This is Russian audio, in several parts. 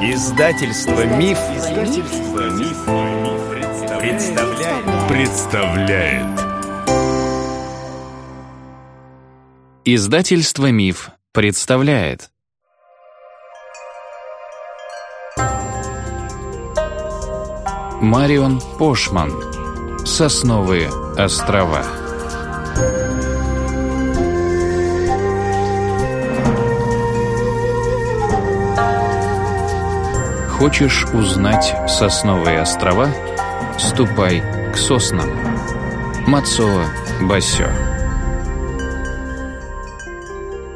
Издательство Миф, Издательство Миф, представляет. представляет. Издательство Миф представляет. Марион Пошман. Сосновые острова. Хочешь узнать сосновые острова? Ступай к соснам. Мацуо Басё.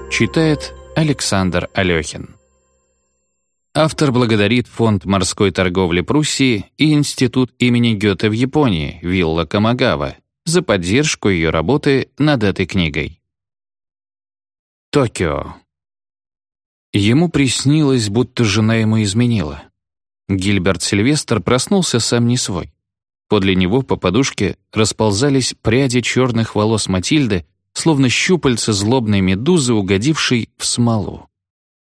Читает Александр Алехин. Автор благодарит Фонд морской торговли Пруссии и Институт имени Гёте в Японии, Вилла Камагава, за поддержку ее работы над этой книгой. Токио. Ему приснилось, будто жена ему изменила. Гильберт Сильвестр проснулся сам не свой. Подле него по подушке расползались пряди черных волос Матильды, словно щупальца злобной медузы, угодившей в смолу.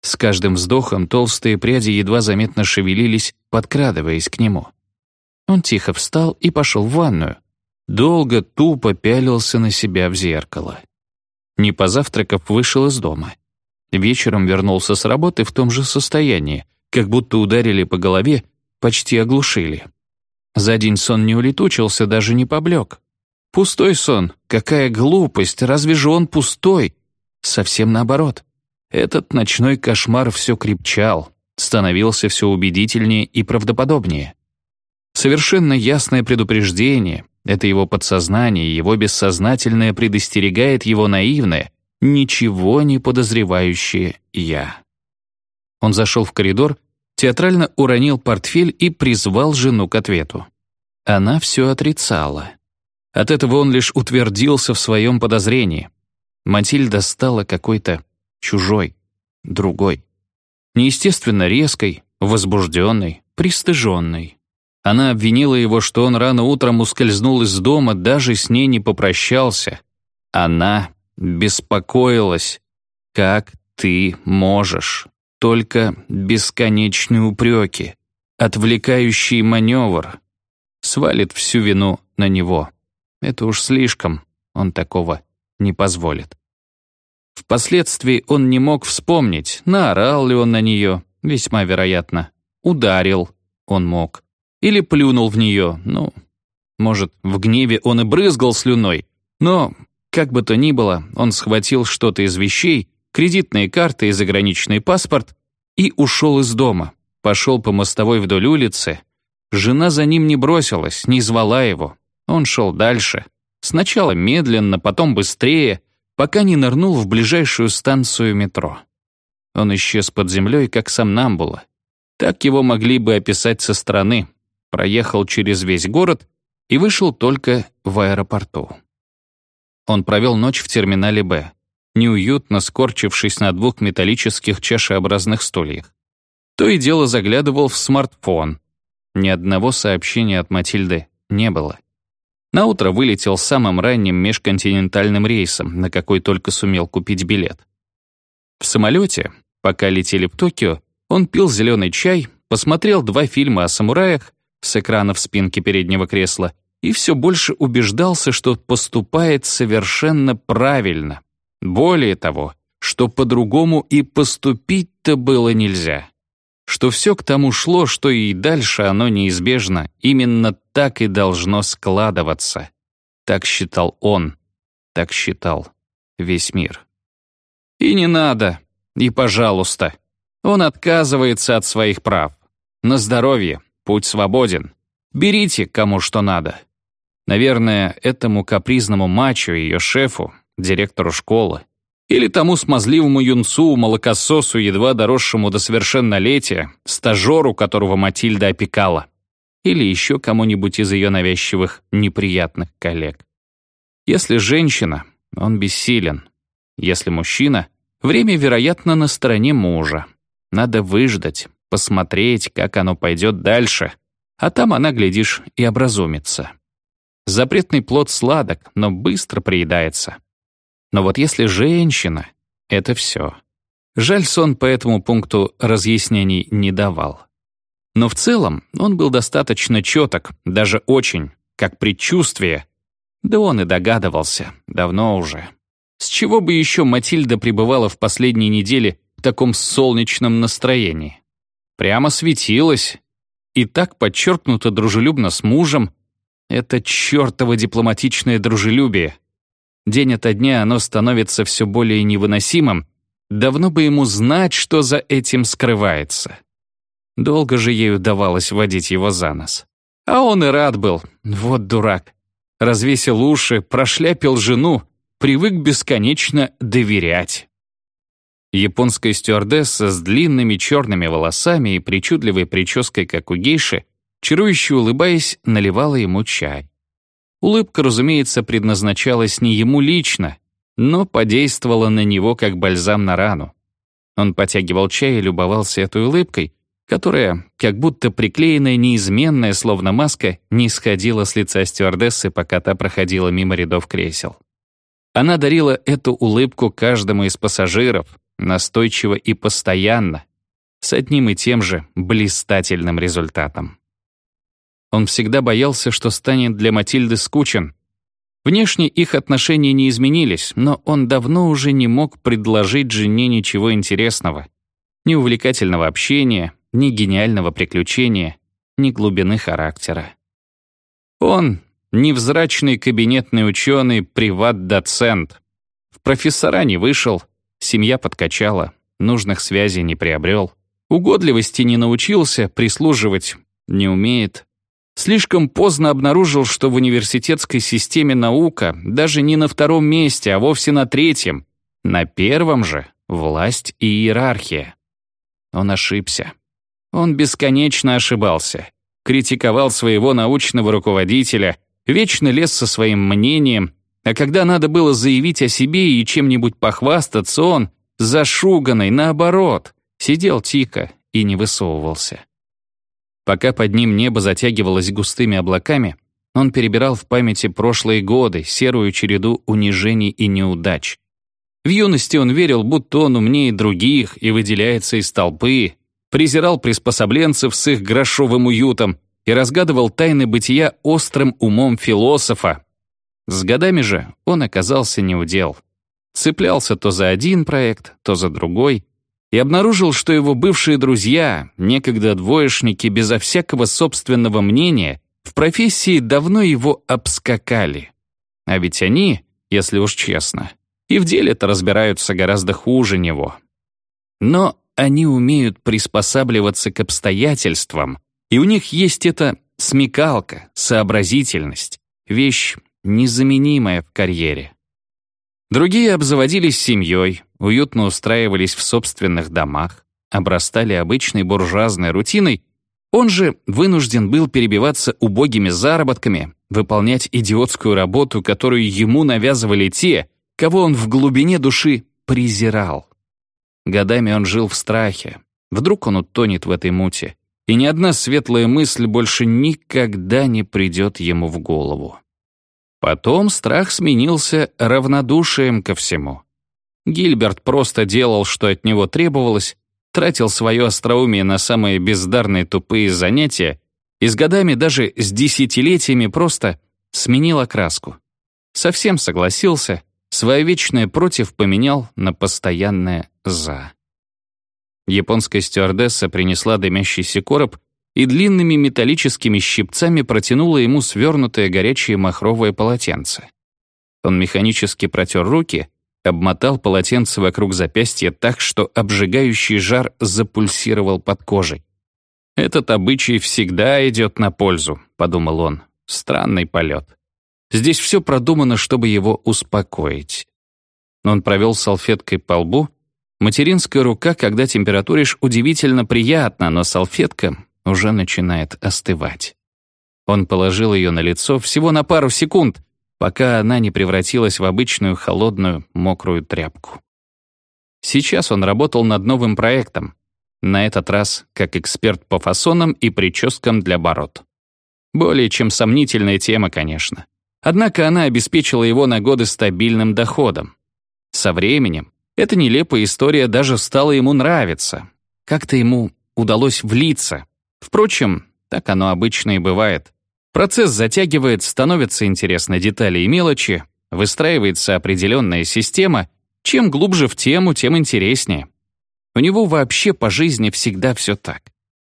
С каждым вздохом толстые пряди едва заметно шевелились, подкрадываясь к нему. Он тихо встал и пошел в ванную. Долго тупо пялился на себя в зеркало. Не позавтракав, вышел из дома. Вечером вернулся с работы в том же состоянии, как будто ударили по голове, почти оглушили. За день сон не улетучился, даже не поблек. Пустой сон, какая глупость, разве же он пустой? Совсем наоборот. Этот ночной кошмар все крепчал, становился все убедительнее и правдоподобнее. Совершенно ясное предупреждение, это его подсознание, его бессознательное предостерегает его наивное, ничего не подозревающее «я». Он зашел в коридор, театрально уронил портфель и призвал жену к ответу. Она все отрицала. От этого он лишь утвердился в своем подозрении. Матильда стала какой-то чужой, другой. Неестественно резкой, возбужденной, пристыженной. Она обвинила его, что он рано утром ускользнул из дома, даже с ней не попрощался. Она беспокоилась. «Как ты можешь?» Только бесконечные упреки, отвлекающий маневр. Свалит всю вину на него. Это уж слишком, он такого не позволит. Впоследствии он не мог вспомнить, наорал ли он на нее, весьма вероятно. Ударил, он мог. Или плюнул в нее, ну, может, в гневе он и брызгал слюной. Но, как бы то ни было, он схватил что-то из вещей кредитные карты и заграничный паспорт и ушел из дома. Пошел по мостовой вдоль улицы. Жена за ним не бросилась, не звала его. Он шел дальше. Сначала медленно, потом быстрее, пока не нырнул в ближайшую станцию метро. Он исчез под землей, как сам Намбула. Так его могли бы описать со стороны. Проехал через весь город и вышел только в аэропорту. Он провел ночь в терминале «Б» неуютно скорчившись на двух металлических чашеобразных стульях. То и дело заглядывал в смартфон. Ни одного сообщения от Матильды не было. Наутро вылетел самым ранним межконтинентальным рейсом, на какой только сумел купить билет. В самолете, пока летели в Токио, он пил зеленый чай, посмотрел два фильма о самураях с экрана в спинке переднего кресла и все больше убеждался, что поступает совершенно правильно, более того, что по-другому и поступить-то было нельзя. Что все к тому шло, что и дальше оно неизбежно, именно так и должно складываться. Так считал он, так считал весь мир. И не надо, и пожалуйста. Он отказывается от своих прав. На здоровье, путь свободен. Берите, кому что надо. Наверное, этому капризному мачо ее шефу директору школы, или тому смазливому юнцу, молокососу, едва доросшему до совершеннолетия, стажеру, которого Матильда опекала, или еще кому-нибудь из ее навязчивых неприятных коллег. Если женщина, он бессилен. Если мужчина, время, вероятно, на стороне мужа. Надо выждать, посмотреть, как оно пойдет дальше, а там она, глядишь, и образумится. Запретный плод сладок, но быстро приедается. Но вот если женщина — это все. Жаль, сон по этому пункту разъяснений не давал. Но в целом он был достаточно четок, даже очень, как предчувствие. Да он и догадывался, давно уже. С чего бы еще Матильда пребывала в последние недели в таком солнечном настроении? Прямо светилась. И так подчеркнуто дружелюбно с мужем. Это чертово дипломатичное дружелюбие. День ото дня оно становится все более невыносимым, Давно бы ему знать, что за этим скрывается. Долго же ей удавалось водить его за нос. А он и рад был. Вот дурак. Развесил уши, прошляпил жену, привык бесконечно доверять. Японская стюардесса с длинными черными волосами и причудливой прической, как у гейши, чарующе улыбаясь, наливала ему чай. Улыбка, разумеется, предназначалась не ему лично, но подействовала на него как бальзам на рану. Он потягивал чай и любовался этой улыбкой, которая, как будто приклеенная неизменная, словно маска, не сходила с лица стюардессы, пока та проходила мимо рядов кресел. Она дарила эту улыбку каждому из пассажиров, настойчиво и постоянно, с одним и тем же блистательным результатом. Он всегда боялся, что станет для Матильды скучен, Внешне их отношения не изменились, но он давно уже не мог предложить жене ничего интересного. Ни увлекательного общения, ни гениального приключения, ни глубины характера. Он — невзрачный кабинетный ученый, приват-доцент. В профессора не вышел, семья подкачала, нужных связей не приобрел, угодливости не научился, прислуживать не умеет, Слишком поздно обнаружил, что в университетской системе наука даже не на втором месте, а вовсе на третьем. На первом же — власть и иерархия. Он ошибся. Он бесконечно ошибался. Критиковал своего научного руководителя, вечно лез со своим мнением, а когда надо было заявить о себе и чем-нибудь похвастаться, он, зашуганный, наоборот, сидел тихо и не высовывался. Пока под ним небо затягивалось густыми облаками, он перебирал в памяти прошлые годы, серую череду унижений и неудач. В юности он верил, будто он умнее других и выделяется из толпы, презирал приспособленцев с их грошовым уютом и разгадывал тайны бытия острым умом философа. С годами же он оказался неудел. Цеплялся то за один проект, то за другой, и обнаружил, что его бывшие друзья, некогда двоечники безо всякого собственного мнения, в профессии давно его обскакали. А ведь они, если уж честно, и в деле-то разбираются гораздо хуже него. Но они умеют приспосабливаться к обстоятельствам, и у них есть эта смекалка, сообразительность, вещь незаменимая в карьере. Другие обзаводились семьей, уютно устраивались в собственных домах, обрастали обычной буржуазной рутиной, он же вынужден был перебиваться убогими заработками, выполнять идиотскую работу, которую ему навязывали те, кого он в глубине души презирал. Годами он жил в страхе. Вдруг он утонет в этой муте, и ни одна светлая мысль больше никогда не придет ему в голову. Потом страх сменился равнодушием ко всему. Гильберт просто делал, что от него требовалось, тратил свое остроумие на самые бездарные тупые занятия и с годами, даже с десятилетиями просто сменил окраску. Совсем согласился, свое вечное «против» поменял на постоянное «за». Японская стюардесса принесла дымящийся короб и длинными металлическими щипцами протянула ему свернутое горячее махровое полотенце. Он механически протер руки, обмотал полотенце вокруг запястья так, что обжигающий жар запульсировал под кожей. «Этот обычай всегда идет на пользу», — подумал он. «Странный полет. Здесь все продумано, чтобы его успокоить». Он провел салфеткой по лбу. Материнская рука, когда температуришь, удивительно приятно, но салфетка уже начинает остывать. Он положил ее на лицо всего на пару секунд, пока она не превратилась в обычную холодную мокрую тряпку. Сейчас он работал над новым проектом, на этот раз как эксперт по фасонам и прическам для бород. Более чем сомнительная тема, конечно. Однако она обеспечила его на годы стабильным доходом. Со временем, Эта нелепая история даже стала ему нравиться. Как-то ему удалось влиться. Впрочем, так оно обычно и бывает. Процесс затягивает, становятся интересны детали и мелочи, выстраивается определенная система. Чем глубже в тему, тем интереснее. У него вообще по жизни всегда все так.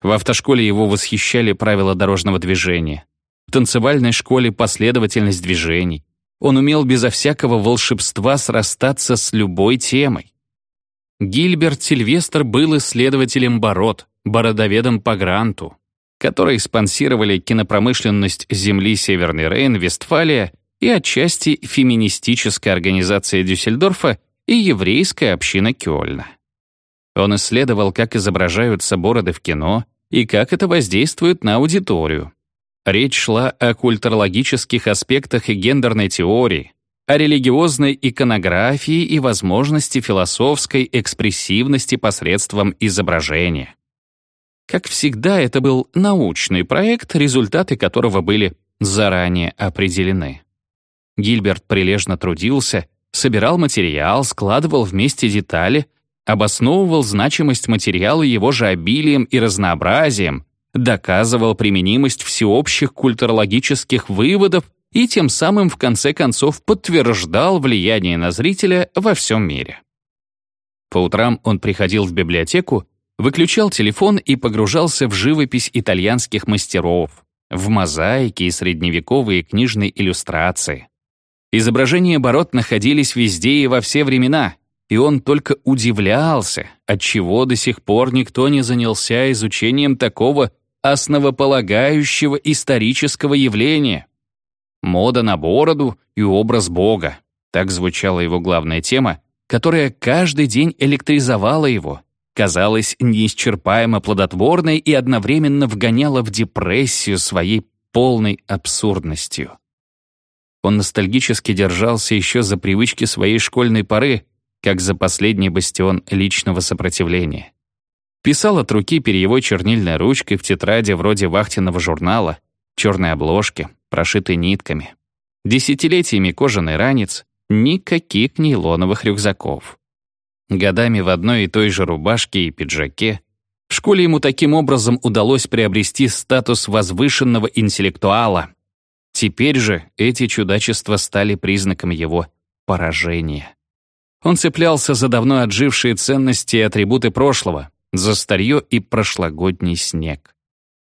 В автошколе его восхищали правила дорожного движения. В танцевальной школе последовательность движений. Он умел безо всякого волшебства срастаться с любой темой. Гильберт Сильвестр был исследователем бород, бородоведом по гранту, которые спонсировали кинопромышленность земли Северный Рейн, Вестфалия и отчасти феминистическая организация Дюссельдорфа и еврейская община Кёльна. Он исследовал, как изображаются бороды в кино и как это воздействует на аудиторию. Речь шла о культурологических аспектах и гендерной теории, о религиозной иконографии и возможности философской экспрессивности посредством изображения. Как всегда, это был научный проект, результаты которого были заранее определены. Гильберт прилежно трудился, собирал материал, складывал вместе детали, обосновывал значимость материала его же обилием и разнообразием, доказывал применимость всеобщих культурологических выводов и тем самым в конце концов подтверждал влияние на зрителя во всем мире. По утрам он приходил в библиотеку выключал телефон и погружался в живопись итальянских мастеров, в мозаики и средневековые книжные иллюстрации. Изображения бород находились везде и во все времена, и он только удивлялся, отчего до сих пор никто не занялся изучением такого основополагающего исторического явления. Мода на бороду и образ Бога. Так звучала его главная тема, которая каждый день электризовала его, казалась неисчерпаемо плодотворной и одновременно вгоняла в депрессию своей полной абсурдностью. Он ностальгически держался еще за привычки своей школьной поры, как за последний бастион личного сопротивления. Писал от руки перьевой чернильной ручкой в тетради вроде вахтенного журнала, черной обложки, прошитой нитками. Десятилетиями кожаный ранец, никаких нейлоновых рюкзаков годами в одной и той же рубашке и пиджаке. В школе ему таким образом удалось приобрести статус возвышенного интеллектуала. Теперь же эти чудачества стали признаком его поражения. Он цеплялся за давно отжившие ценности и атрибуты прошлого, за старье и прошлогодний снег.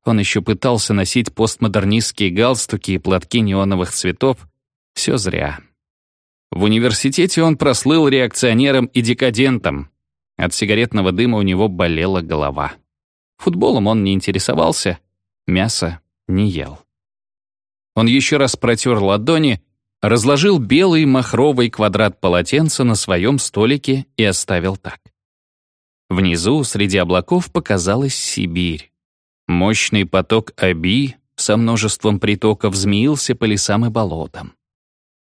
Он еще пытался носить постмодернистские галстуки и платки неоновых цветов. Все зря. В университете он прослыл реакционером и декадентом. От сигаретного дыма у него болела голова. Футболом он не интересовался, мясо не ел. Он еще раз протер ладони, разложил белый махровый квадрат полотенца на своем столике и оставил так. Внизу, среди облаков, показалась Сибирь. Мощный поток Аби со множеством притоков змеился по лесам и болотам.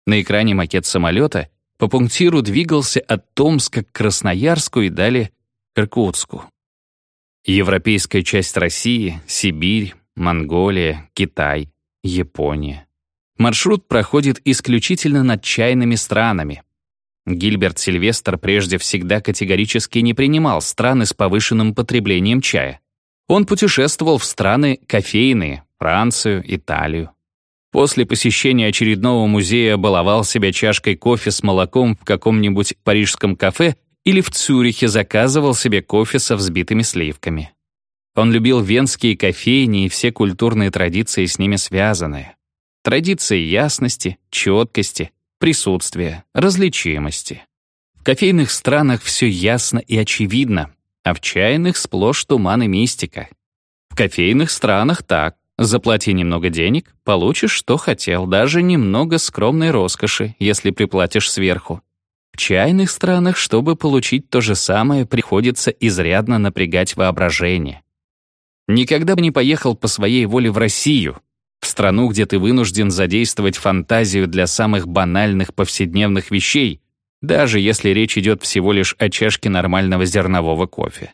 На экране макет самолета по пунктиру двигался от Томска к Красноярску и далее к Иркутску. Европейская часть России, Сибирь, Монголия, Китай, Япония. Маршрут проходит исключительно над чайными странами. Гильберт Сильвестр прежде всегда категорически не принимал страны с повышенным потреблением чая. Он путешествовал в страны кофейные, Францию, Италию. После посещения очередного музея баловал себя чашкой кофе с молоком в каком-нибудь парижском кафе или в Цюрихе заказывал себе кофе со взбитыми сливками. Он любил венские кофейни и все культурные традиции с ними связанные. Традиции ясности, четкости, присутствия, различимости. В кофейных странах все ясно и очевидно, а в чайных сплошь туман и мистика. В кофейных странах так. Заплати немного денег, получишь, что хотел, даже немного скромной роскоши, если приплатишь сверху. В чайных странах, чтобы получить то же самое, приходится изрядно напрягать воображение. Никогда бы не поехал по своей воле в Россию, в страну, где ты вынужден задействовать фантазию для самых банальных повседневных вещей, даже если речь идет всего лишь о чашке нормального зернового кофе.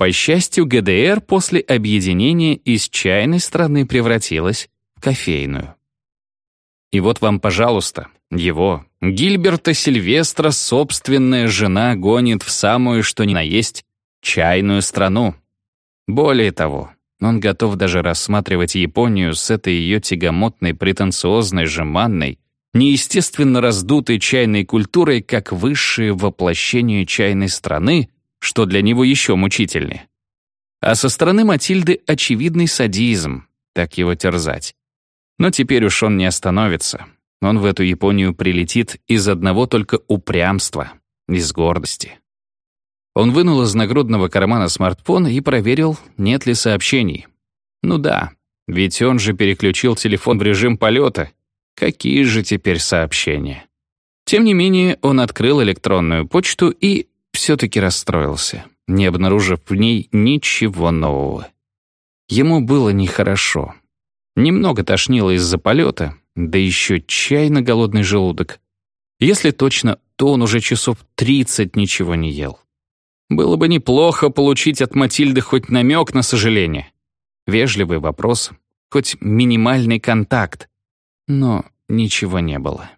По счастью, ГДР после объединения из чайной страны превратилась в кофейную. И вот вам, пожалуйста, Его, Гильберта Сильвестра, собственная жена гонит в самую, что ни на есть, чайную страну. Более того, он готов даже рассматривать Японию с этой ее тягомотной, претенциозной, жеманной, неестественно раздутой чайной культурой как высшее воплощение чайной страны, что для него еще мучительнее. А со стороны Матильды очевидный садизм, так его терзать. Но теперь уж он не остановится. Он в эту Японию прилетит из одного только упрямства, из гордости. Он вынул из нагрудного кармана смартфон и проверил, нет ли сообщений. Ну да, ведь он же переключил телефон в режим полета. Какие же теперь сообщения? Тем не менее, он открыл электронную почту и все-таки расстроился, не обнаружив в ней ничего нового. Ему было нехорошо. Немного тошнило из-за полета, да еще чай на голодный желудок. Если точно, то он уже часов тридцать ничего не ел. Было бы неплохо получить от Матильды хоть намек на сожаление. Вежливый вопрос, хоть минимальный контакт. Но ничего не было.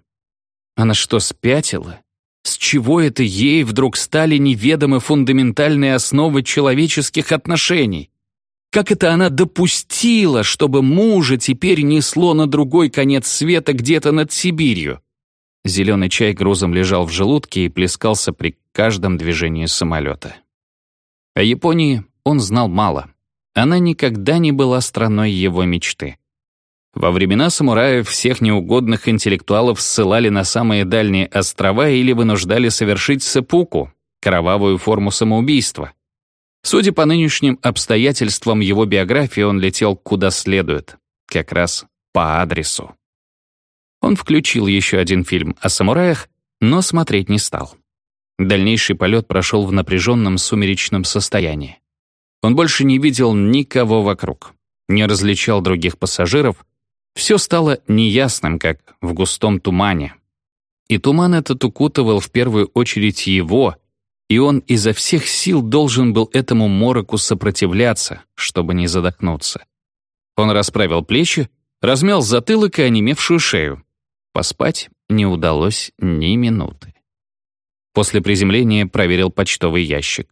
Она что, спятила? С чего это ей вдруг стали неведомы фундаментальные основы человеческих отношений? Как это она допустила, чтобы мужа теперь несло на другой конец света где-то над Сибирью? Зеленый чай грузом лежал в желудке и плескался при каждом движении самолета. О Японии он знал мало. Она никогда не была страной его мечты. Во времена самураев всех неугодных интеллектуалов ссылали на самые дальние острова или вынуждали совершить сепуку, кровавую форму самоубийства. Судя по нынешним обстоятельствам его биографии, он летел куда следует, как раз по адресу. Он включил еще один фильм о самураях, но смотреть не стал. Дальнейший полет прошел в напряженном сумеречном состоянии. Он больше не видел никого вокруг, не различал других пассажиров, все стало неясным, как в густом тумане. И туман этот укутывал в первую очередь его, и он изо всех сил должен был этому мороку сопротивляться, чтобы не задохнуться. Он расправил плечи, размял затылок и онемевшую шею. Поспать не удалось ни минуты. После приземления проверил почтовый ящик.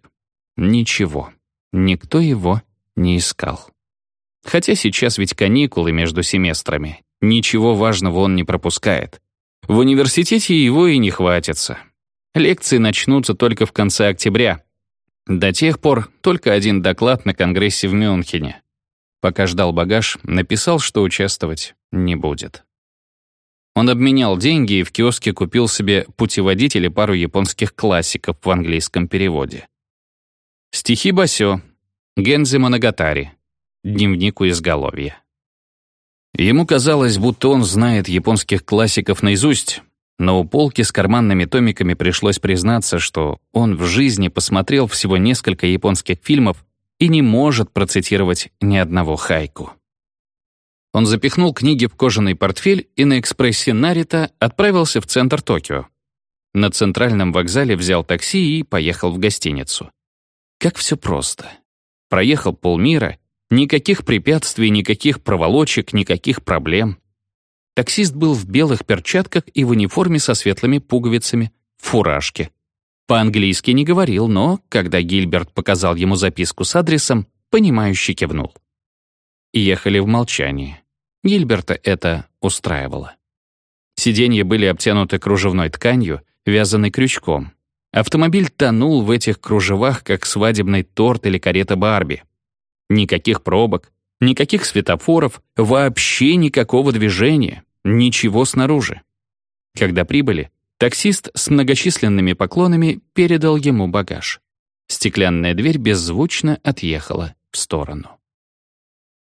Ничего, никто его не искал. Хотя сейчас ведь каникулы между семестрами. Ничего важного он не пропускает. В университете его и не хватится. Лекции начнутся только в конце октября. До тех пор только один доклад на конгрессе в Мюнхене. Пока ждал багаж, написал, что участвовать не будет. Он обменял деньги и в киоске купил себе путеводитель и пару японских классиков в английском переводе. Стихи Басё, Гензи Моногатари, Дневник у изголовья. Ему казалось, будто он знает японских классиков наизусть, но у полки с карманными томиками пришлось признаться, что он в жизни посмотрел всего несколько японских фильмов и не может процитировать ни одного хайку. Он запихнул книги в кожаный портфель и на экспрессе Нарита отправился в центр Токио. На центральном вокзале взял такси и поехал в гостиницу. Как все просто. Проехал полмира, никаких препятствий, никаких проволочек, никаких проблем. Таксист был в белых перчатках и в униформе со светлыми пуговицами, в фуражке. По-английски не говорил, но, когда Гильберт показал ему записку с адресом, понимающе кивнул. ехали в молчании. Гильберта это устраивало. Сиденья были обтянуты кружевной тканью, вязаной крючком. Автомобиль тонул в этих кружевах, как свадебный торт или карета Барби. Никаких пробок, Никаких светофоров, вообще никакого движения, ничего снаружи. Когда прибыли, таксист с многочисленными поклонами передал ему багаж. Стеклянная дверь беззвучно отъехала в сторону.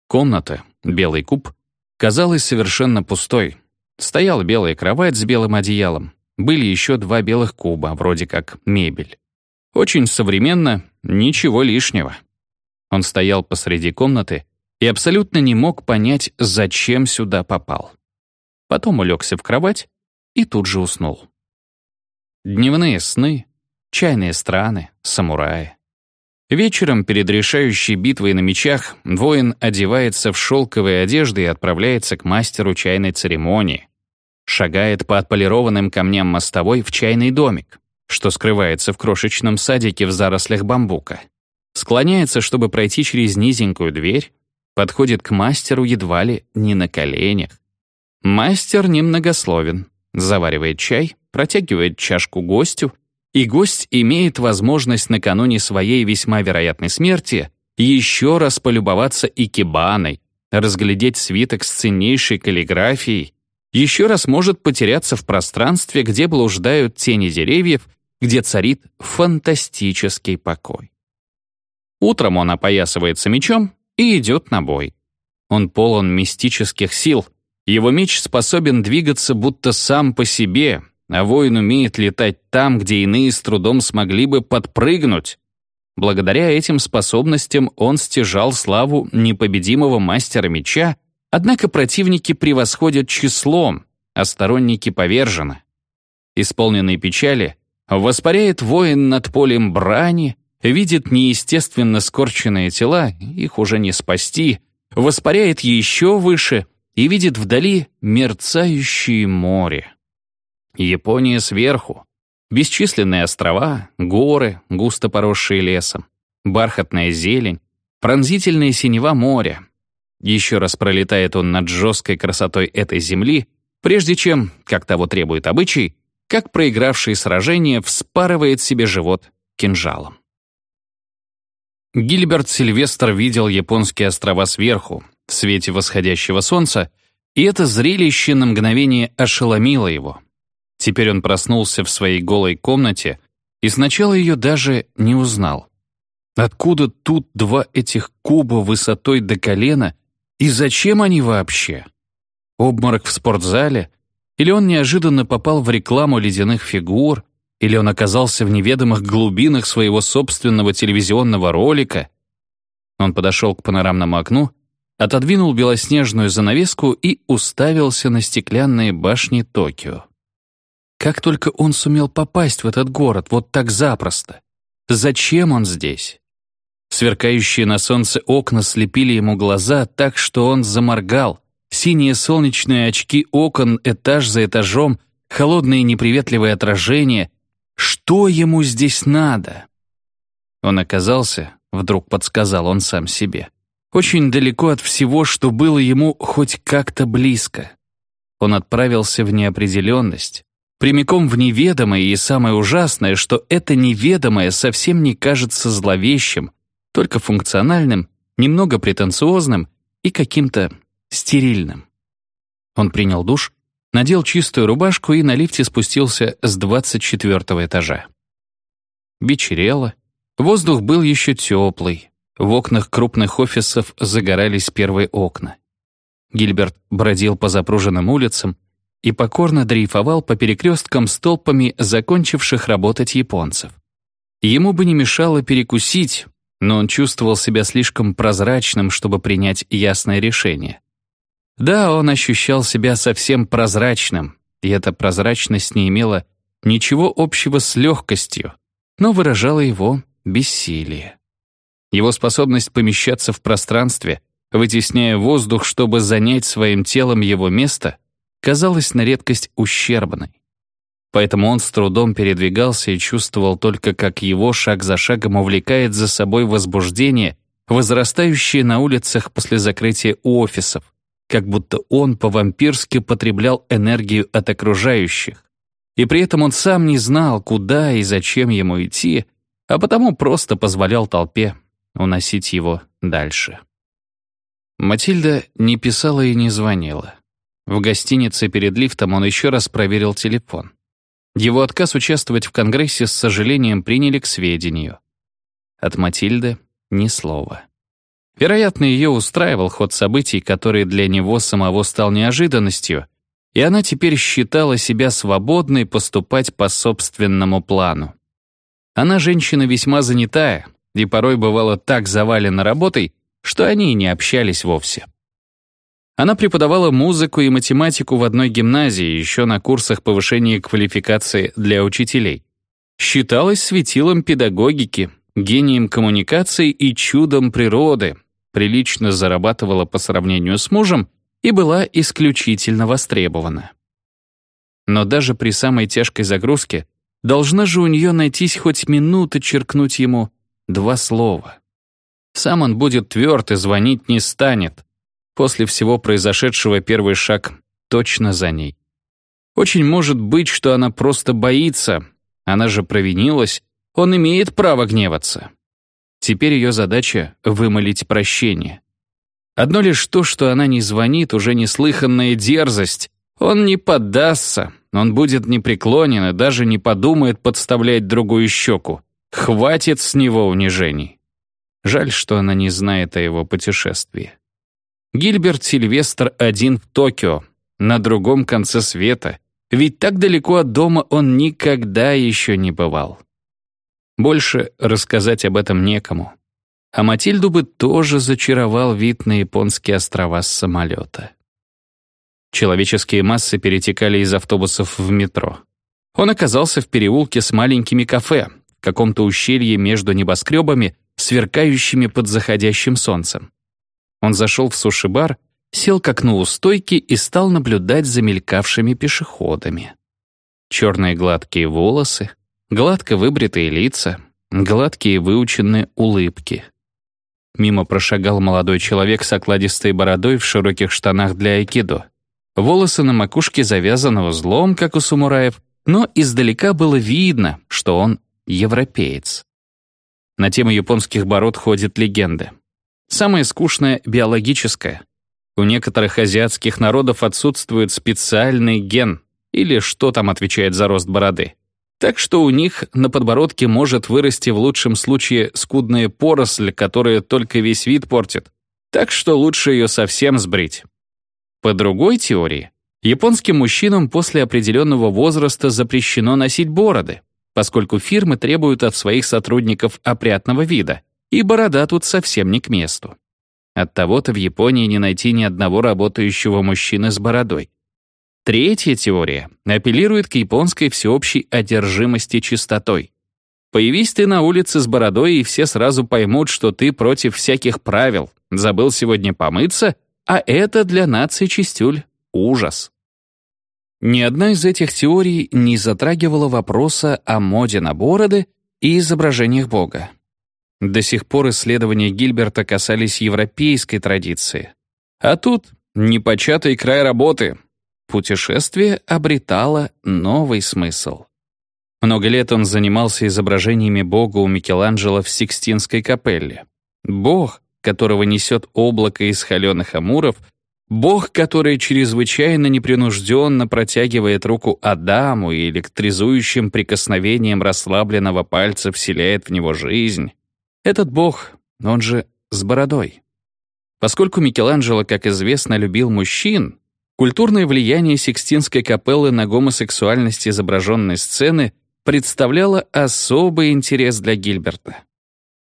Комната, белый куб, казалась совершенно пустой. Стояла белая кровать с белым одеялом. Были еще два белых куба, вроде как мебель. Очень современно, ничего лишнего. Он стоял посреди комнаты, и абсолютно не мог понять, зачем сюда попал. Потом улегся в кровать и тут же уснул. Дневные сны, чайные страны, самураи. Вечером перед решающей битвой на мечах воин одевается в шелковые одежды и отправляется к мастеру чайной церемонии. шагает по отполированным камням мостовой в чайный домик, что скрывается в крошечном садике в зарослях бамбука. Склоняется, чтобы пройти через низенькую дверь, подходит к мастеру едва ли не на коленях. Мастер немногословен, заваривает чай, протягивает чашку гостю, и гость имеет возможность накануне своей весьма вероятной смерти еще раз полюбоваться икебаной, разглядеть свиток с ценнейшей каллиграфией, еще раз может потеряться в пространстве, где блуждают тени деревьев, где царит фантастический покой. Утром он опоясывается мечом и идет на бой. Он полон мистических сил. Его меч способен двигаться будто сам по себе, а воин умеет летать там, где иные с трудом смогли бы подпрыгнуть. Благодаря этим способностям он стяжал славу непобедимого мастера меча, однако противники превосходят числом, а сторонники повержены. Исполненный печали, воспаряет воин над полем брани, видит неестественно скорченные тела, их уже не спасти, воспаряет еще выше и видит вдали мерцающее море. Япония сверху, Бесчисленные острова, горы, густо поросшие лесом, бархатная зелень, пронзительная синева моря. Еще раз пролетает он над жесткой красотой этой земли, прежде чем, как того требует обычай, как проигравший сражение вспарывает себе живот кинжалом. Гильберт Сильвестр видел японские острова сверху, в свете восходящего солнца, и это зрелище на мгновение ошеломило его. Теперь он проснулся в своей голой комнате и сначала ее даже не узнал. Откуда тут два этих куба высотой до колена и зачем они вообще? Обморок в спортзале? Или он неожиданно попал в рекламу ледяных фигур? Или он оказался в неведомых глубинах своего собственного телевизионного ролика? Он подошел к панорамному окну, отодвинул белоснежную занавеску и уставился на стеклянные башни Токио. Как только он сумел попасть в этот город вот так запросто? Зачем он здесь? Сверкающие на солнце окна слепили ему глаза так, что он заморгал. Синие солнечные очки окон этаж за этажом, холодные неприветливые отражения. Что ему здесь надо? Он оказался, вдруг подсказал он сам себе, очень далеко от всего, что было ему хоть как-то близко. Он отправился в неопределенность, прямиком в неведомое, и самое ужасное, что это неведомое совсем не кажется зловещим, только функциональным, немного претенциозным и каким-то стерильным. Он принял душ, надел чистую рубашку и на лифте спустился с 24 этажа. Вечерело, воздух был еще теплый, в окнах крупных офисов загорались первые окна. Гильберт бродил по запруженным улицам, и покорно дрейфовал по перекресткам с толпами закончивших работать японцев. Ему бы не мешало перекусить, но он чувствовал себя слишком прозрачным, чтобы принять ясное решение. Да, он ощущал себя совсем прозрачным, и эта прозрачность не имела ничего общего с легкостью, но выражала его бессилие. Его способность помещаться в пространстве, вытесняя воздух, чтобы занять своим телом его место — казалась на редкость ущербной. Поэтому он с трудом передвигался и чувствовал только, как его шаг за шагом увлекает за собой возбуждение, возрастающее на улицах после закрытия офисов, как будто он по-вампирски потреблял энергию от окружающих. И при этом он сам не знал, куда и зачем ему идти, а потому просто позволял толпе уносить его дальше. Матильда не писала и не звонила. В гостинице перед лифтом он еще раз проверил телефон. Его отказ участвовать в Конгрессе с сожалением приняли к сведению. От Матильды ни слова. Вероятно, ее устраивал ход событий, который для него самого стал неожиданностью, и она теперь считала себя свободной поступать по собственному плану. Она женщина весьма занятая и порой бывала так завалена работой, что они и не общались вовсе. Она преподавала музыку и математику в одной гимназии, еще на курсах повышения квалификации для учителей. Считалась светилом педагогики, гением коммуникации и чудом природы, прилично зарабатывала по сравнению с мужем и была исключительно востребована. Но даже при самой тяжкой загрузке должна же у нее найтись хоть минута черкнуть ему два слова. Сам он будет тверд и звонить не станет. После всего произошедшего первый шаг точно за ней. Очень может быть, что она просто боится. Она же провинилась, он имеет право гневаться. Теперь ее задача — вымолить прощение. Одно лишь то, что она не звонит, уже неслыханная дерзость. Он не поддастся, он будет непреклонен и даже не подумает подставлять другую щеку. Хватит с него унижений. Жаль, что она не знает о его путешествии. Гильберт Сильвестр один в Токио, на другом конце света, ведь так далеко от дома он никогда еще не бывал. Больше рассказать об этом некому. А Матильду бы тоже зачаровал вид на японские острова с самолета. Человеческие массы перетекали из автобусов в метро. Он оказался в переулке с маленькими кафе, в каком-то ущелье между небоскребами, сверкающими под заходящим солнцем. Он зашел в суши-бар, сел к окну у стойки и стал наблюдать за мелькавшими пешеходами. Черные гладкие волосы, гладко выбритые лица, гладкие выученные улыбки. Мимо прошагал молодой человек с окладистой бородой в широких штанах для айкидо. Волосы на макушке завязаны узлом, как у самураев, но издалека было видно, что он европеец. На тему японских бород ходит легенда. Самое скучное — биологическое. У некоторых азиатских народов отсутствует специальный ген, или что там отвечает за рост бороды. Так что у них на подбородке может вырасти в лучшем случае скудная поросль, которая только весь вид портит. Так что лучше ее совсем сбрить. По другой теории, японским мужчинам после определенного возраста запрещено носить бороды, поскольку фирмы требуют от своих сотрудников опрятного вида, и борода тут совсем не к месту. Оттого-то в Японии не найти ни одного работающего мужчины с бородой. Третья теория апеллирует к японской всеобщей одержимости чистотой. Появись ты на улице с бородой, и все сразу поймут, что ты против всяких правил, забыл сегодня помыться, а это для нации чистюль ужас. Ни одна из этих теорий не затрагивала вопроса о моде на бороды и изображениях Бога. До сих пор исследования Гильберта касались европейской традиции. А тут непочатый край работы, Путешествие обретало новый смысл. Много лет он занимался изображениями Бога у Микеланджело в Сикстинской капелле. Бог, которого несет облако из холеных амуров, Бог, который чрезвычайно непринужденно протягивает руку Адаму и электризующим прикосновением расслабленного пальца вселяет в него жизнь. Этот Бог, он же с бородой. Поскольку Микеланджело, как известно, любил мужчин, Культурное влияние Сикстинской капеллы на гомосексуальность изображенной сцены представляло особый интерес для Гильберта.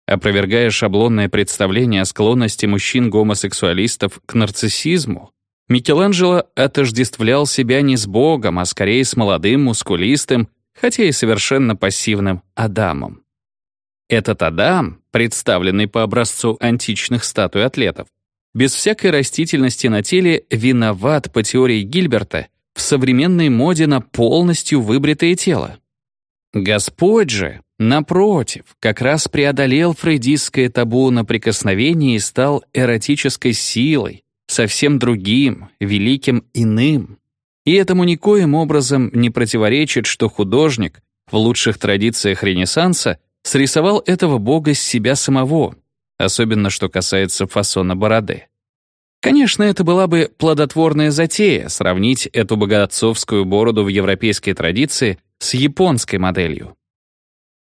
Опровергая шаблонное представление о склонности мужчин-гомосексуалистов к нарциссизму, Микеланджело отождествлял себя не с Богом, а скорее с молодым, мускулистым, хотя и совершенно пассивным Адамом. Этот Адам, представленный по образцу античных статуй атлетов, без всякой растительности на теле виноват, по теории Гильберта, в современной моде на полностью выбритое тело. Господь же, напротив, как раз преодолел фрейдистское табу на прикосновение и стал эротической силой, совсем другим, великим иным. И этому никоим образом не противоречит, что художник, в лучших традициях Ренессанса, срисовал этого бога с себя самого, особенно что касается фасона бороды. Конечно, это была бы плодотворная затея сравнить эту богоотцовскую бороду в европейской традиции с японской моделью.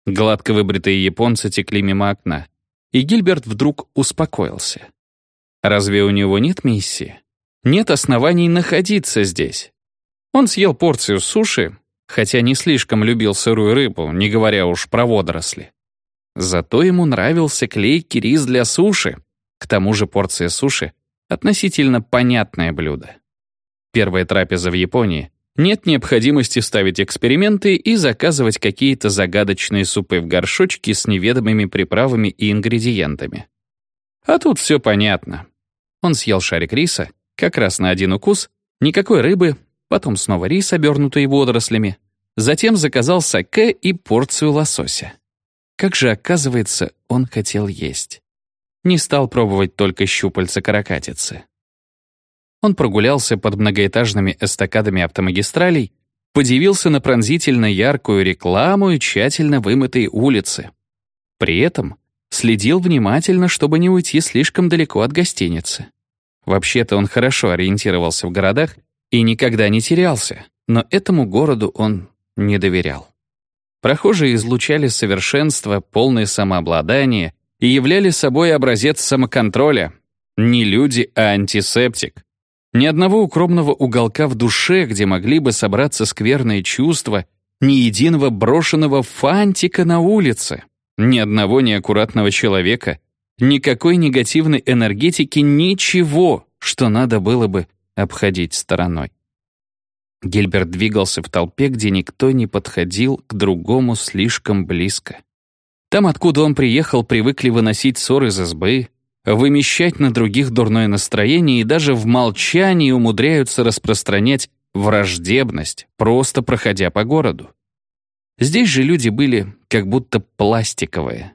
Гладко выбритые японцы текли мимо окна, и Гильберт вдруг успокоился. Разве у него нет миссии? Нет оснований находиться здесь. Он съел порцию суши, хотя не слишком любил сырую рыбу, не говоря уж про водоросли. Зато ему нравился клейкий рис для суши. К тому же порция суши — относительно понятное блюдо. Первая трапеза в Японии. Нет необходимости ставить эксперименты и заказывать какие-то загадочные супы в горшочке с неведомыми приправами и ингредиентами. А тут все понятно. Он съел шарик риса, как раз на один укус, никакой рыбы, потом снова рис, обернутый водорослями, затем заказал саке и порцию лосося. Как же, оказывается, он хотел есть. Не стал пробовать только щупальца каракатицы. Он прогулялся под многоэтажными эстакадами автомагистралей, подивился на пронзительно яркую рекламу и тщательно вымытые улицы. При этом следил внимательно, чтобы не уйти слишком далеко от гостиницы. Вообще-то он хорошо ориентировался в городах и никогда не терялся, но этому городу он не доверял. Прохожие излучали совершенство, полное самообладание и являли собой образец самоконтроля. Не люди, а антисептик. Ни одного укромного уголка в душе, где могли бы собраться скверные чувства, ни единого брошенного фантика на улице, ни одного неаккуратного человека, никакой негативной энергетики, ничего, что надо было бы обходить стороной. Гильберт двигался в толпе, где никто не подходил к другому слишком близко. Там, откуда он приехал, привыкли выносить ссоры из избы, вымещать на других дурное настроение и даже в молчании умудряются распространять враждебность, просто проходя по городу. Здесь же люди были как будто пластиковые.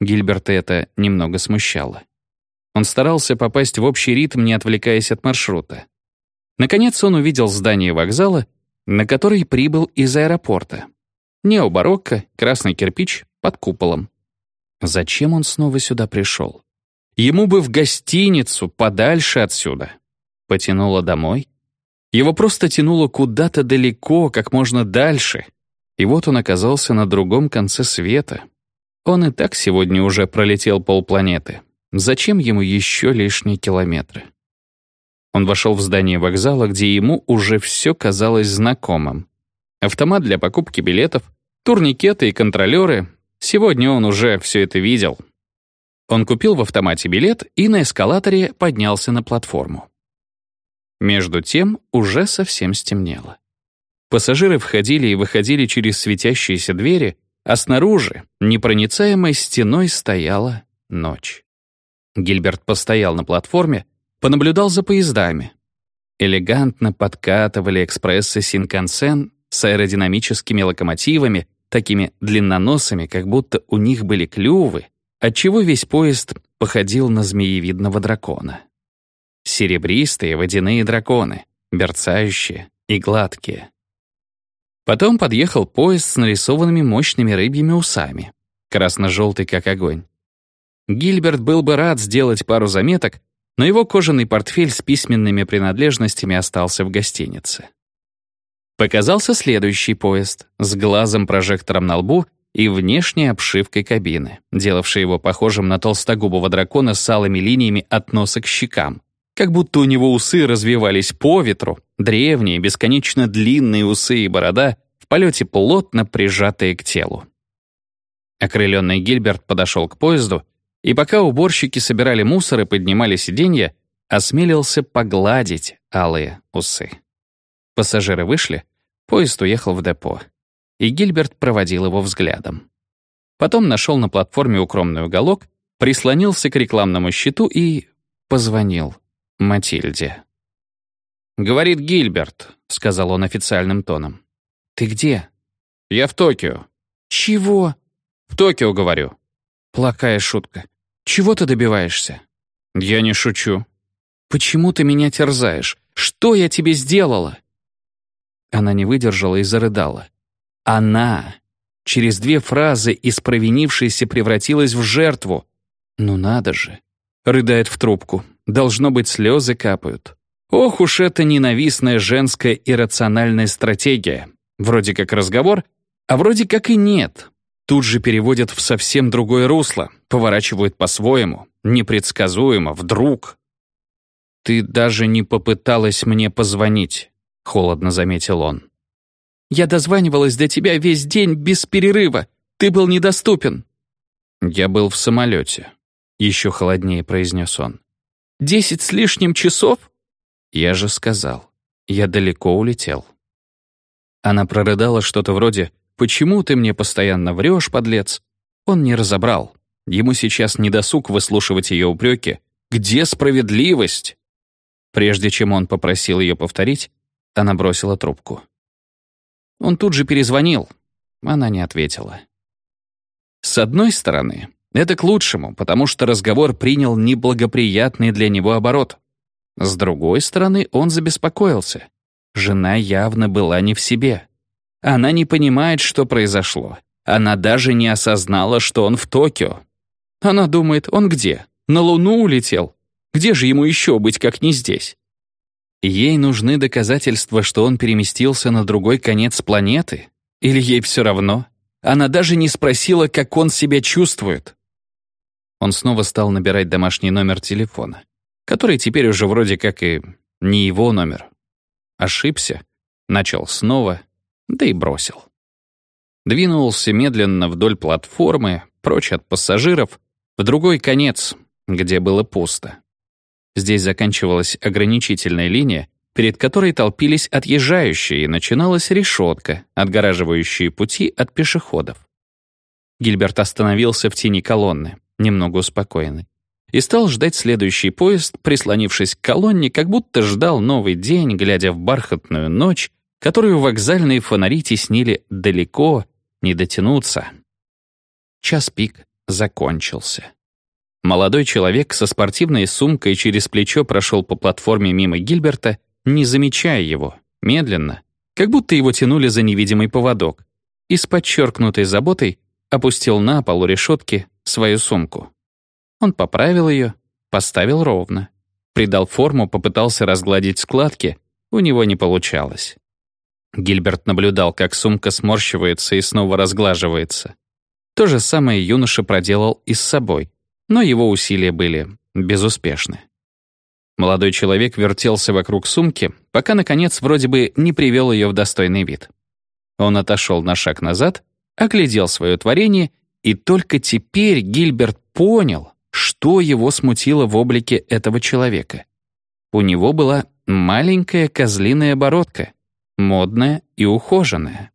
Гильберта это немного смущало. Он старался попасть в общий ритм, не отвлекаясь от маршрута. Наконец он увидел здание вокзала, на который прибыл из аэропорта. Необарокко, красный кирпич, под куполом. Зачем он снова сюда пришел? Ему бы в гостиницу, подальше отсюда. Потянуло домой. Его просто тянуло куда-то далеко, как можно дальше. И вот он оказался на другом конце света. Он и так сегодня уже пролетел полпланеты. Зачем ему еще лишние километры? Он вошел в здание вокзала, где ему уже все казалось знакомым. Автомат для покупки билетов, турникеты и контролеры. Сегодня он уже все это видел, он купил в автомате билет и на эскалаторе поднялся на платформу. Между тем уже совсем стемнело. Пассажиры входили и выходили через светящиеся двери, а снаружи, непроницаемой стеной, стояла ночь. Гильберт постоял на платформе, понаблюдал за поездами. Элегантно подкатывали экспрессы Синкансен с аэродинамическими локомотивами, такими длинноносыми, как будто у них были клювы, отчего весь поезд походил на змеевидного дракона. Серебристые водяные драконы, мерцающие и гладкие. Потом подъехал поезд с нарисованными мощными рыбьими усами, красно-желтый как огонь. Гильберт был бы рад сделать пару заметок, но его кожаный портфель с письменными принадлежностями остался в гостинице. Показался следующий поезд с глазом-прожектором на лбу и внешней обшивкой кабины, делавшей его похожим на толстогубого дракона с алыми линиями от носа к щекам. Как будто у него усы развивались по ветру, древние, бесконечно длинные усы и борода, в полете плотно прижатые к телу. Окрыленный Гильберт подошел к поезду, и пока уборщики собирали мусор и поднимали сиденья, осмелился погладить алые усы. Пассажиры вышли, поезд уехал в депо и Гильберт проводил его взглядом. Потом нашел на платформе укромный уголок, прислонился к рекламному щиту и позвонил Матильде. «Говорит Гильберт», — сказал он официальным тоном. «Ты где?» «Я в Токио». «Чего?» «В Токио, говорю». «Плохая шутка. Чего ты добиваешься?» «Я не шучу». «Почему ты меня терзаешь? Что я тебе сделала?» Она не выдержала и зарыдала. Она через две фразы из провинившейся превратилась в жертву. Ну надо же. Рыдает в трубку. Должно быть, слезы капают. Ох уж эта ненавистная женская иррациональная стратегия. Вроде как разговор, а вроде как и нет. Тут же переводят в совсем другое русло, поворачивают по-своему, непредсказуемо, вдруг. «Ты даже не попыталась мне позвонить», — холодно заметил он. Я дозванивалась до тебя весь день без перерыва. Ты был недоступен». «Я был в самолете», — еще холоднее произнес он. «Десять с лишним часов?» «Я же сказал, я далеко улетел». Она прорыдала что-то вроде «Почему ты мне постоянно врешь, подлец?» Он не разобрал. Ему сейчас не досуг выслушивать ее упреки. «Где справедливость?» Прежде чем он попросил ее повторить, Она бросила трубку. Он тут же перезвонил. Она не ответила. С одной стороны, это к лучшему, потому что разговор принял неблагоприятный для него оборот. С другой стороны, он забеспокоился. Жена явно была не в себе. Она не понимает, что произошло. Она даже не осознала, что он в Токио. Она думает, он где? На Луну улетел? Где же ему еще быть, как не здесь? Ей нужны доказательства, что он переместился на другой конец планеты? Или ей все равно? Она даже не спросила, как он себя чувствует. Он снова стал набирать домашний номер телефона, который теперь уже вроде как и не его номер. Ошибся, начал снова, да и бросил. Двинулся медленно вдоль платформы, прочь от пассажиров, в другой конец, где было пусто. Здесь заканчивалась ограничительная линия, перед которой толпились отъезжающие, и начиналась решетка, отгораживающая пути от пешеходов. Гильберт остановился в тени колонны, немного успокоенный, и стал ждать следующий поезд, прислонившись к колонне, как будто ждал новый день, глядя в бархатную ночь, которую вокзальные фонари теснили далеко, не дотянуться. Час пик закончился. Молодой человек со спортивной сумкой через плечо прошел по платформе мимо Гильберта, не замечая его, медленно, как будто его тянули за невидимый поводок, и с подчеркнутой заботой опустил на пол у решетки свою сумку. Он поправил ее, поставил ровно. Придал форму, попытался разгладить складки, у него не получалось. Гильберт наблюдал, как сумка сморщивается и снова разглаживается. То же самое юноша проделал и с собой но его усилия были безуспешны. Молодой человек вертелся вокруг сумки, пока, наконец, вроде бы не привел ее в достойный вид. Он отошел на шаг назад, оглядел свое творение, и только теперь Гильберт понял, что его смутило в облике этого человека. У него была маленькая козлиная бородка, модная и ухоженная.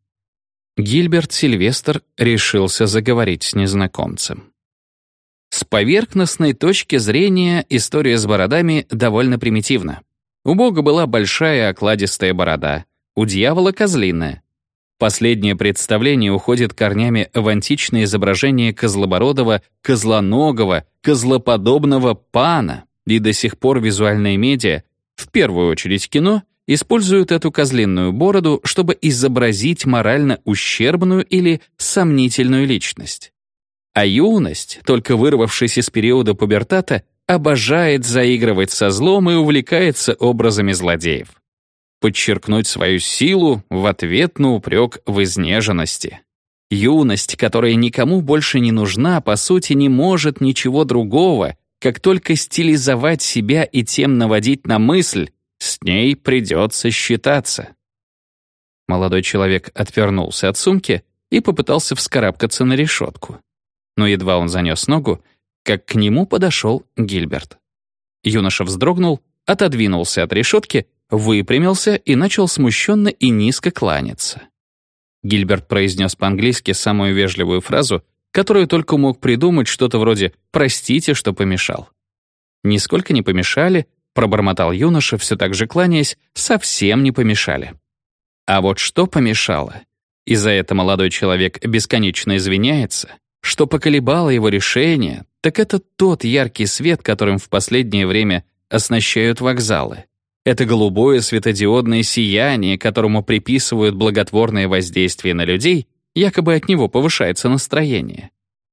Гильберт Сильвестр решился заговорить с незнакомцем. С поверхностной точки зрения история с бородами довольно примитивна. У Бога была большая окладистая борода, у дьявола — козлиная. Последнее представление уходит корнями в античное изображение козлобородого, козлоногого, козлоподобного пана, и до сих пор визуальные медиа, в первую очередь кино, используют эту козлиную бороду, чтобы изобразить морально ущербную или сомнительную личность. А юность, только вырвавшись из периода пубертата, обожает заигрывать со злом и увлекается образами злодеев. Подчеркнуть свою силу в ответ на упрек в изнеженности. Юность, которая никому больше не нужна, по сути, не может ничего другого, как только стилизовать себя и тем наводить на мысль, с ней придется считаться. Молодой человек отвернулся от сумки и попытался вскарабкаться на решетку но едва он занес ногу, как к нему подошел Гильберт. Юноша вздрогнул, отодвинулся от решетки, выпрямился и начал смущенно и низко кланяться. Гильберт произнес по-английски самую вежливую фразу, которую только мог придумать что-то вроде «простите, что помешал». Нисколько не помешали, пробормотал юноша, все так же кланяясь, совсем не помешали. А вот что помешало? И за это молодой человек бесконечно извиняется, что поколебало его решение, так это тот яркий свет, которым в последнее время оснащают вокзалы. Это голубое светодиодное сияние, которому приписывают благотворное воздействие на людей, якобы от него повышается настроение.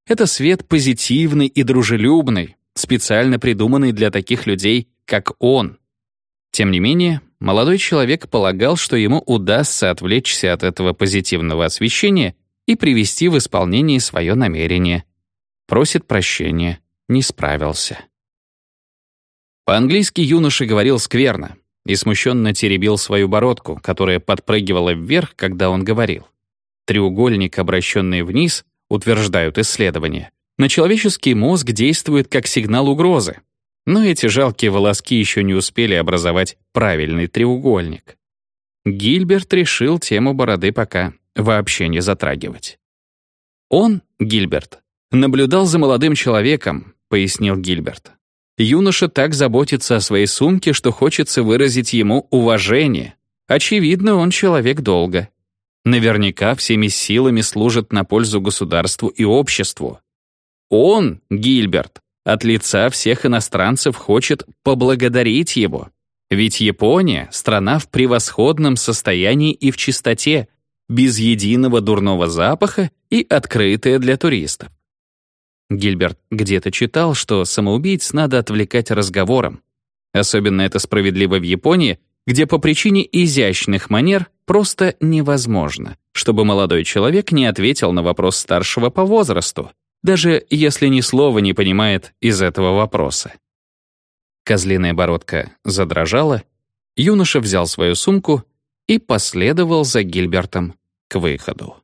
Это свет позитивный и дружелюбный, специально придуманный для таких людей, как он. Тем не менее, молодой человек полагал, что ему удастся отвлечься от этого позитивного освещения и привести в исполнение свое намерение. Просит прощения, не справился. По-английски юноша говорил скверно и смущенно теребил свою бородку, которая подпрыгивала вверх, когда он говорил. Треугольник, обращенный вниз, утверждают исследования, на человеческий мозг действует как сигнал угрозы. Но эти жалкие волоски еще не успели образовать правильный треугольник. Гильберт решил тему бороды пока вообще не затрагивать. Он, Гильберт, наблюдал за молодым человеком, пояснил Гильберт. Юноша так заботится о своей сумке, что хочется выразить ему уважение. Очевидно, он человек долго. Наверняка всеми силами служит на пользу государству и обществу. Он, Гильберт, от лица всех иностранцев хочет поблагодарить его. Ведь Япония — страна в превосходном состоянии и в чистоте, без единого дурного запаха и открытая для туристов. Гильберт где-то читал, что самоубийц надо отвлекать разговором. Особенно это справедливо в Японии, где по причине изящных манер просто невозможно, чтобы молодой человек не ответил на вопрос старшего по возрасту, даже если ни слова не понимает из этого вопроса. Козлиная бородка задрожала, юноша взял свою сумку и последовал за Гильбертом к выходу.